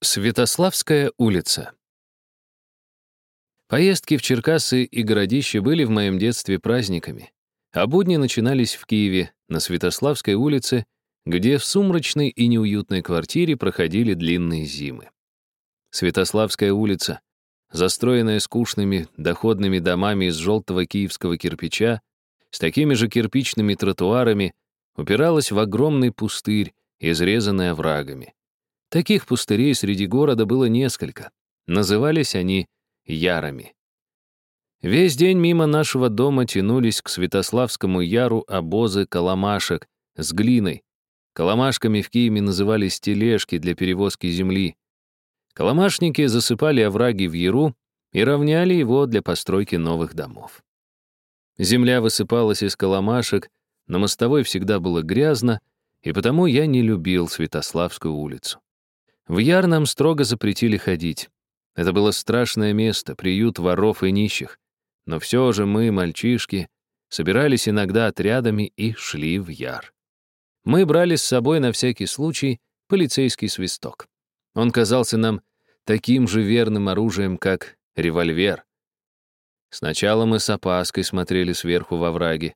Святославская улица. Поездки в Черкассы и городище были в моем детстве праздниками, а будни начинались в Киеве, на Святославской улице, где в сумрачной и неуютной квартире проходили длинные зимы. Святославская улица, застроенная скучными доходными домами из желтого киевского кирпича, с такими же кирпичными тротуарами, упиралась в огромный пустырь, изрезанный оврагами. Таких пустырей среди города было несколько. Назывались они ярами. Весь день мимо нашего дома тянулись к Святославскому яру обозы коломашек с глиной. Коломашками в Киеве назывались тележки для перевозки земли. Коломашники засыпали овраги в яру и равняли его для постройки новых домов. Земля высыпалась из коломашек, на мостовой всегда было грязно, и потому я не любил Святославскую улицу. В Яр нам строго запретили ходить. Это было страшное место, приют воров и нищих. Но все же мы, мальчишки, собирались иногда отрядами и шли в Яр. Мы брали с собой на всякий случай полицейский свисток. Он казался нам таким же верным оружием, как револьвер. Сначала мы с опаской смотрели сверху во враге.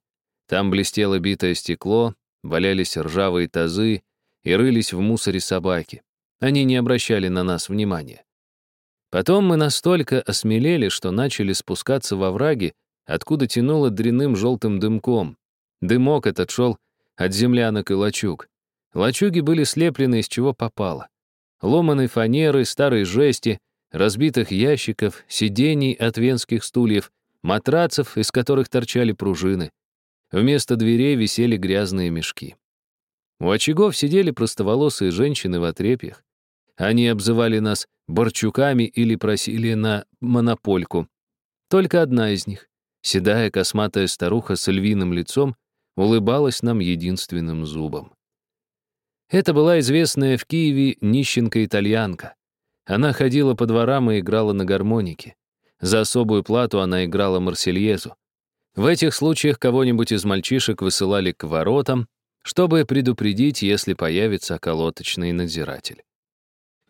Там блестело битое стекло, валялись ржавые тазы и рылись в мусоре собаки. Они не обращали на нас внимания. Потом мы настолько осмелели, что начали спускаться во враги, откуда тянуло дряным желтым дымком. Дымок этот шел от землянок и лачуг. Лачуги были слеплены из чего попало. Ломаной фанеры, старой жести, разбитых ящиков, сидений от венских стульев, матрацев, из которых торчали пружины. Вместо дверей висели грязные мешки. У очагов сидели простоволосые женщины в отрепьях. Они обзывали нас борчуками или просили на монопольку. Только одна из них, седая косматая старуха с львиным лицом, улыбалась нам единственным зубом. Это была известная в Киеве нищенка-итальянка. Она ходила по дворам и играла на гармонике. За особую плату она играла Марсельезу. В этих случаях кого-нибудь из мальчишек высылали к воротам, чтобы предупредить, если появится околоточный надзиратель.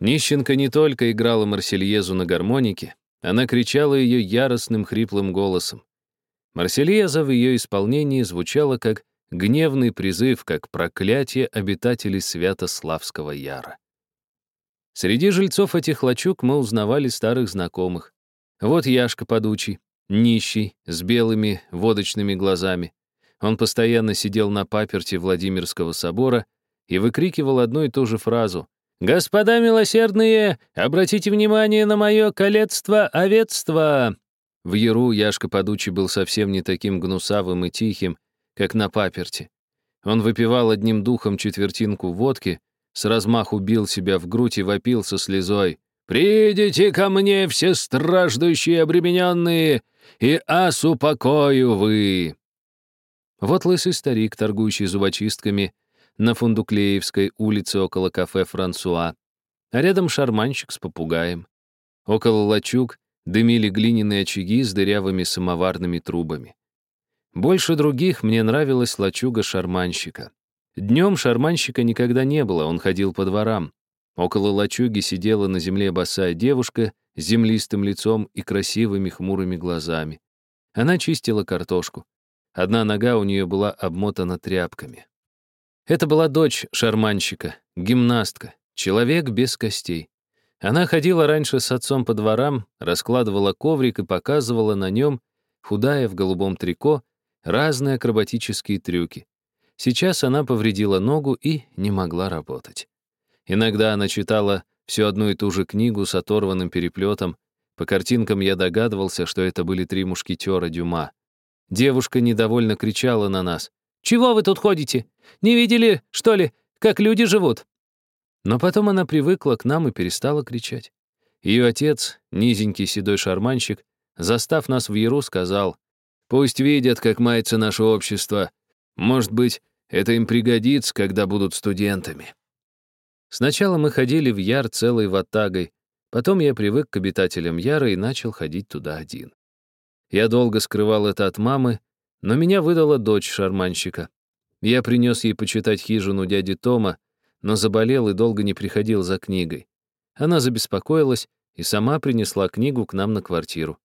Нищенка не только играла Марсельезу на гармонике, она кричала ее яростным хриплым голосом. Марсельеза в ее исполнении звучала как гневный призыв, как проклятие обитателей Святославского Яра. Среди жильцов этих лачуг мы узнавали старых знакомых. Вот Яшка Подучий, нищий, с белыми водочными глазами. Он постоянно сидел на паперти Владимирского собора и выкрикивал одну и ту же фразу «Господа милосердные, обратите внимание на мое колецство овецство!» В Яру Яшка Подучий был совсем не таким гнусавым и тихим, как на паперти. Он выпивал одним духом четвертинку водки, с размаху бил себя в грудь и вопил со слезой. «Придите ко мне, все страждущие обремененные, и ас упокою вы!» Вот лысый старик, торгующий зубочистками, на Фундуклеевской улице около кафе «Франсуа», а рядом шарманщик с попугаем. Около лачуг дымили глиняные очаги с дырявыми самоварными трубами. Больше других мне нравилась лачуга шарманщика. Днем шарманщика никогда не было, он ходил по дворам. Около лачуги сидела на земле босая девушка с землистым лицом и красивыми хмурыми глазами. Она чистила картошку. Одна нога у нее была обмотана тряпками. Это была дочь шарманщика, гимнастка, человек без костей. Она ходила раньше с отцом по дворам, раскладывала коврик и показывала на нем, худая в голубом трико, разные акробатические трюки. Сейчас она повредила ногу и не могла работать. Иногда она читала всю одну и ту же книгу с оторванным переплетом. По картинкам я догадывался, что это были три мушкетера Дюма. Девушка недовольно кричала на нас. «Чего вы тут ходите? Не видели, что ли, как люди живут?» Но потом она привыкла к нам и перестала кричать. Ее отец, низенький седой шарманщик, застав нас в Яру, сказал, «Пусть видят, как мается наше общество. Может быть, это им пригодится, когда будут студентами». Сначала мы ходили в Яр целой ватагой, потом я привык к обитателям Яра и начал ходить туда один. Я долго скрывал это от мамы, но меня выдала дочь шарманщика. Я принес ей почитать хижину дяди Тома, но заболел и долго не приходил за книгой. Она забеспокоилась и сама принесла книгу к нам на квартиру.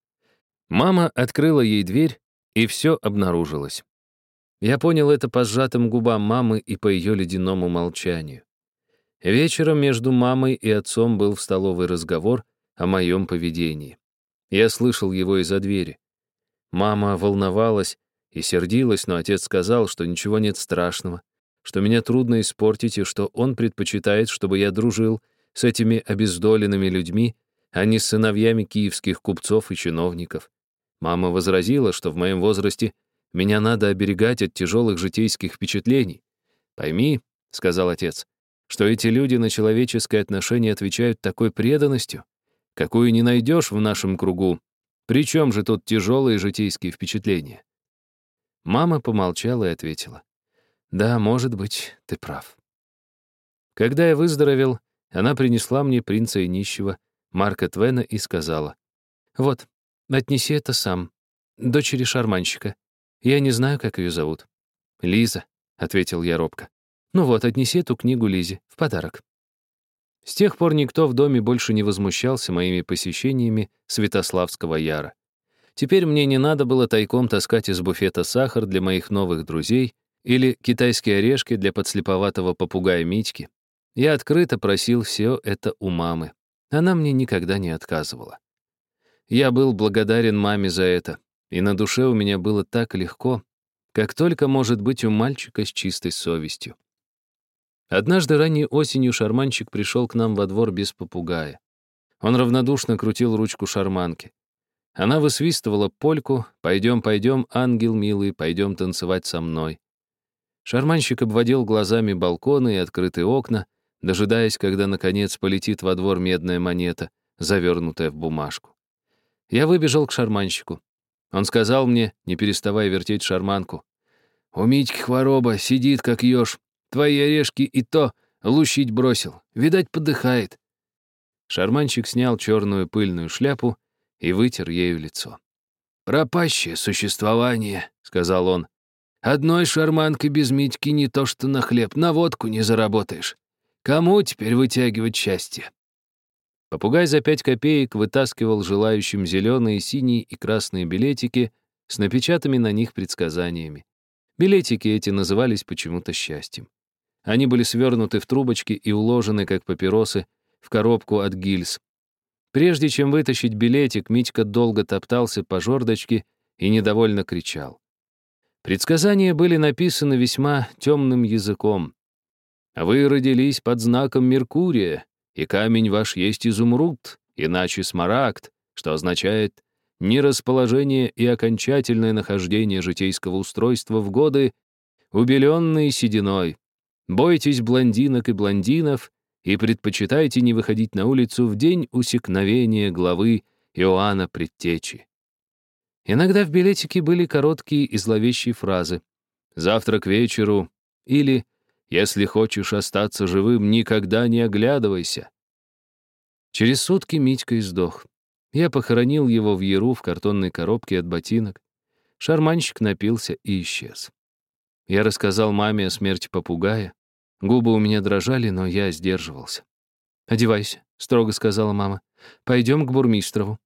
Мама открыла ей дверь, и все обнаружилось. Я понял это по сжатым губам мамы и по ее ледяному молчанию. Вечером между мамой и отцом был в столовой разговор о моем поведении. Я слышал его из-за двери. Мама волновалась и сердилась, но отец сказал, что ничего нет страшного, что меня трудно испортить и что он предпочитает, чтобы я дружил с этими обездоленными людьми, а не с сыновьями киевских купцов и чиновников. Мама возразила, что в моем возрасте меня надо оберегать от тяжелых житейских впечатлений. «Пойми», — сказал отец, «что эти люди на человеческое отношение отвечают такой преданностью, какую не найдешь в нашем кругу. Причем же тут тяжелые житейские впечатления?» Мама помолчала и ответила, «Да, может быть, ты прав». Когда я выздоровел, она принесла мне принца и нищего, Марка Твена, и сказала, «Вот, Отнеси это сам. Дочери шарманщика. Я не знаю, как ее зовут. Лиза, — ответил я робко. Ну вот, отнеси эту книгу Лизе в подарок. С тех пор никто в доме больше не возмущался моими посещениями Святославского Яра. Теперь мне не надо было тайком таскать из буфета сахар для моих новых друзей или китайские орешки для подслеповатого попугая Митьки. Я открыто просил все это у мамы. Она мне никогда не отказывала. Я был благодарен маме за это, и на душе у меня было так легко, как только может быть у мальчика с чистой совестью. Однажды ранней осенью шарманчик пришел к нам во двор без попугая. Он равнодушно крутил ручку шарманки. Она высвистывала польку «Пойдем, пойдем, ангел милый, пойдем танцевать со мной». Шарманщик обводил глазами балконы и открытые окна, дожидаясь, когда, наконец, полетит во двор медная монета, завернутая в бумажку. Я выбежал к шарманщику. Он сказал мне, не переставая вертеть шарманку, «У Митьки хвороба, сидит как еж. Твои орешки и то лущить бросил. Видать, подыхает». Шарманщик снял черную пыльную шляпу и вытер ею лицо. «Пропащее существование», — сказал он. «Одной шарманкой без Митьки не то что на хлеб, на водку не заработаешь. Кому теперь вытягивать счастье?» Попугай за пять копеек вытаскивал желающим зеленые, синие и красные билетики с напечатанными на них предсказаниями. Билетики эти назывались почему-то счастьем. Они были свернуты в трубочки и уложены, как папиросы, в коробку от гильз. Прежде чем вытащить билетик, Митька долго топтался по жердочке и недовольно кричал. Предсказания были написаны весьма темным языком. «Вы родились под знаком Меркурия, и камень ваш есть изумруд, иначе смарагд, что означает нерасположение и окончательное нахождение житейского устройства в годы, убеленные сединой. Бойтесь блондинок и блондинов и предпочитайте не выходить на улицу в день усекновения главы Иоанна Предтечи. Иногда в билетике были короткие и зловещие фразы «Завтра к вечеру» или если хочешь остаться живым, никогда не оглядывайся. Через сутки Митька издох. Я похоронил его в яру в картонной коробке от ботинок. Шарманщик напился и исчез. Я рассказал маме о смерти попугая. Губы у меня дрожали, но я сдерживался. «Одевайся», — строго сказала мама. «Пойдем к Бурмистрову».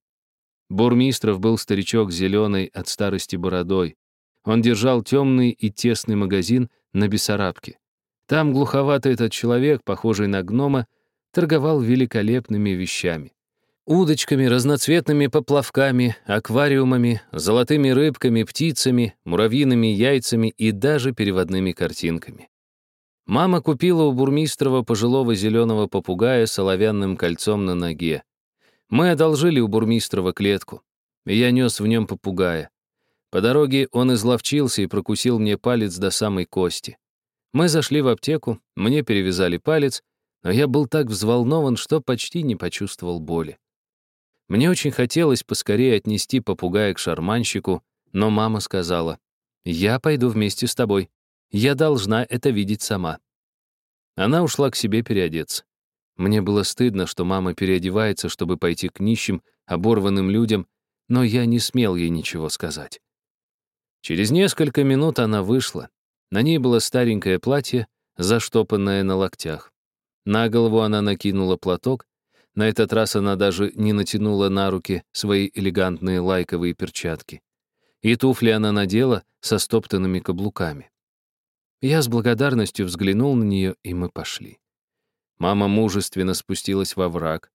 Бурмистров был старичок зеленый от старости бородой. Он держал темный и тесный магазин на Бессарабке. Там глуховатый этот человек, похожий на гнома, торговал великолепными вещами. Удочками, разноцветными поплавками, аквариумами, золотыми рыбками, птицами, муравьиными яйцами и даже переводными картинками. Мама купила у бурмистрова пожилого зеленого попугая с оловянным кольцом на ноге. Мы одолжили у бурмистрова клетку. Я нес в нем попугая. По дороге он изловчился и прокусил мне палец до самой кости. Мы зашли в аптеку, мне перевязали палец, но я был так взволнован, что почти не почувствовал боли. Мне очень хотелось поскорее отнести попугая к шарманщику, но мама сказала, «Я пойду вместе с тобой. Я должна это видеть сама». Она ушла к себе переодеться. Мне было стыдно, что мама переодевается, чтобы пойти к нищим, оборванным людям, но я не смел ей ничего сказать. Через несколько минут она вышла, на ней было старенькое платье, заштопанное на локтях. На голову она накинула платок, На этот раз она даже не натянула на руки свои элегантные лайковые перчатки. И туфли она надела со стоптанными каблуками. Я с благодарностью взглянул на нее, и мы пошли. Мама мужественно спустилась во враг,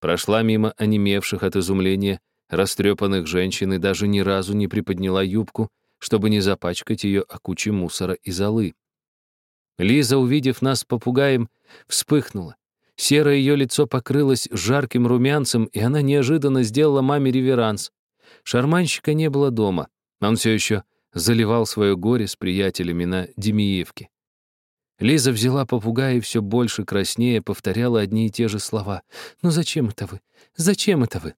прошла мимо онемевших от изумления растрепанных женщин и даже ни разу не приподняла юбку, чтобы не запачкать ее о куче мусора и золы. Лиза, увидев нас попугаем, вспыхнула. Серое ее лицо покрылось жарким румянцем, и она неожиданно сделала маме реверанс. Шарманщика не было дома. Он все еще заливал свое горе с приятелями на Демиевке. Лиза взяла попугая и все больше краснее повторяла одни и те же слова. «Ну зачем это вы? Зачем это вы?»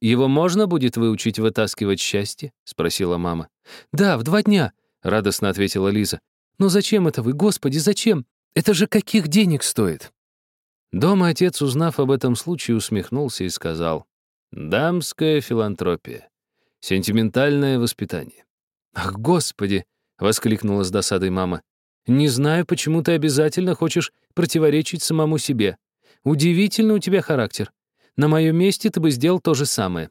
«Его можно будет выучить вытаскивать счастье?» — спросила мама. «Да, в два дня», — радостно ответила Лиза. «Но зачем это вы, Господи, зачем? Это же каких денег стоит?» Дома отец, узнав об этом случае, усмехнулся и сказал, «Дамская филантропия, сентиментальное воспитание». «Ах, Господи!» — воскликнула с досадой мама. «Не знаю, почему ты обязательно хочешь противоречить самому себе. Удивительно у тебя характер. На моем месте ты бы сделал то же самое».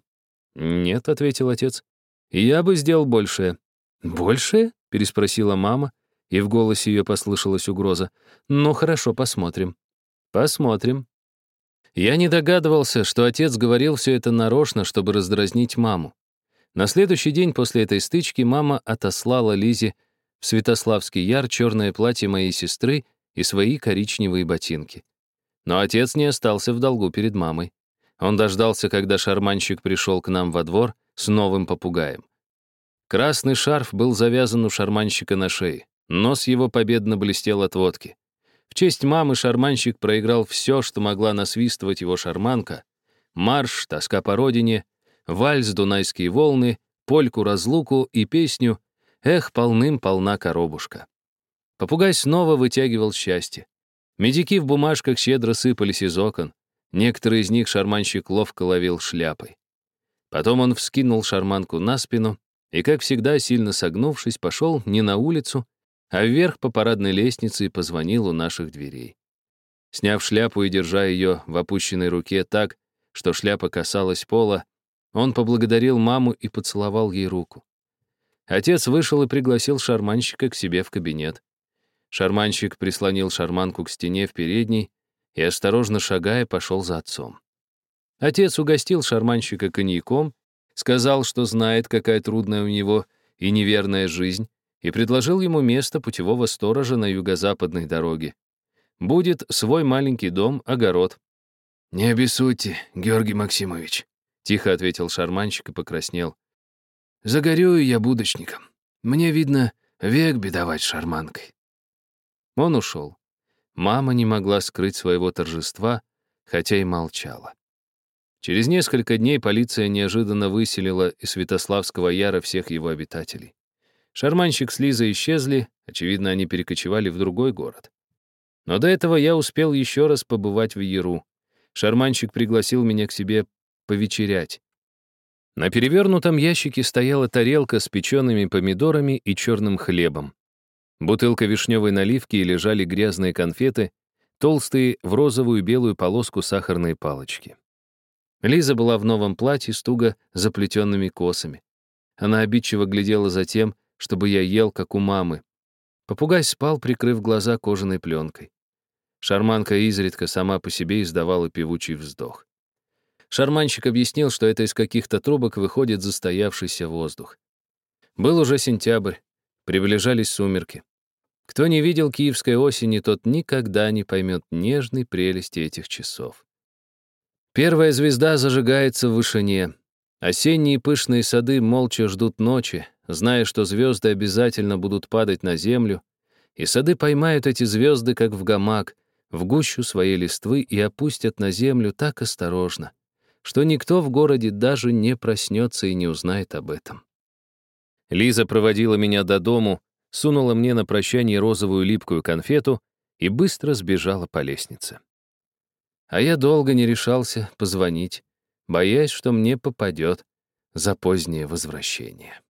«Нет», — ответил отец. «Я бы сделал большее». «Большее?» — переспросила мама, и в голосе ее послышалась угроза. «Ну, хорошо, посмотрим». «Посмотрим». Я не догадывался, что отец говорил все это нарочно, чтобы раздразнить маму. На следующий день после этой стычки мама отослала Лизе в Святославский яр черное платье моей сестры и свои коричневые ботинки. Но отец не остался в долгу перед мамой. Он дождался, когда шарманщик пришел к нам во двор с новым попугаем. Красный шарф был завязан у шарманщика на шее. Нос его победно блестел от водки. В честь мамы шарманщик проиграл все, что могла насвистывать его шарманка. Марш, тоска по родине, вальс «Дунайские волны», польку-разлуку и песню «Эх, полным-полна коробушка». Попугай снова вытягивал счастье. Медики в бумажках щедро сыпались из окон. Некоторые из них шарманщик ловко ловил шляпой. Потом он вскинул шарманку на спину и, как всегда, сильно согнувшись, пошел не на улицу, а вверх по парадной лестнице и позвонил у наших дверей. Сняв шляпу и держа ее в опущенной руке так, что шляпа касалась пола, он поблагодарил маму и поцеловал ей руку. Отец вышел и пригласил шарманщика к себе в кабинет. Шарманщик прислонил шарманку к стене в передней и, осторожно шагая, пошел за отцом. Отец угостил шарманщика коньяком, сказал, что знает, какая трудная у него и неверная жизнь, и предложил ему место путевого сторожа на юго-западной дороге. Будет свой маленький дом, огород. «Не обессудьте, Георгий Максимович», — тихо ответил шарманщик и покраснел. «Загорюю я будочником. Мне, видно, век бедовать шарманкой». Он ушел. Мама не могла скрыть своего торжества, хотя и молчала. Через несколько дней полиция неожиданно выселила из Святославского Яра всех его обитателей. Шарманщик с Лизой исчезли, очевидно, они перекочевали в другой город. Но до этого я успел еще раз побывать в Яру. Шарманщик пригласил меня к себе повечерять. На перевернутом ящике стояла тарелка с печеными помидорами и черным хлебом. Бутылка вишневой наливки и лежали грязные конфеты, толстые в розовую белую полоску сахарные палочки. Лиза была в новом платье с туго заплетенными косами. Она обидчиво глядела за тем, чтобы я ел, как у мамы. Попугай спал, прикрыв глаза кожаной пленкой. Шарманка изредка сама по себе издавала певучий вздох. Шарманщик объяснил, что это из каких-то трубок выходит застоявшийся воздух. Был уже сентябрь, Приближались сумерки. Кто не видел киевской осени, тот никогда не поймет нежной прелести этих часов. Первая звезда зажигается в вышине. Осенние пышные сады молча ждут ночи, зная, что звезды обязательно будут падать на землю, и сады поймают эти звезды, как в гамак, в гущу своей листвы и опустят на землю так осторожно, что никто в городе даже не проснется и не узнает об этом. Лиза проводила меня до дому, сунула мне на прощание розовую липкую конфету и быстро сбежала по лестнице. А я долго не решался позвонить, боясь, что мне попадет за позднее возвращение.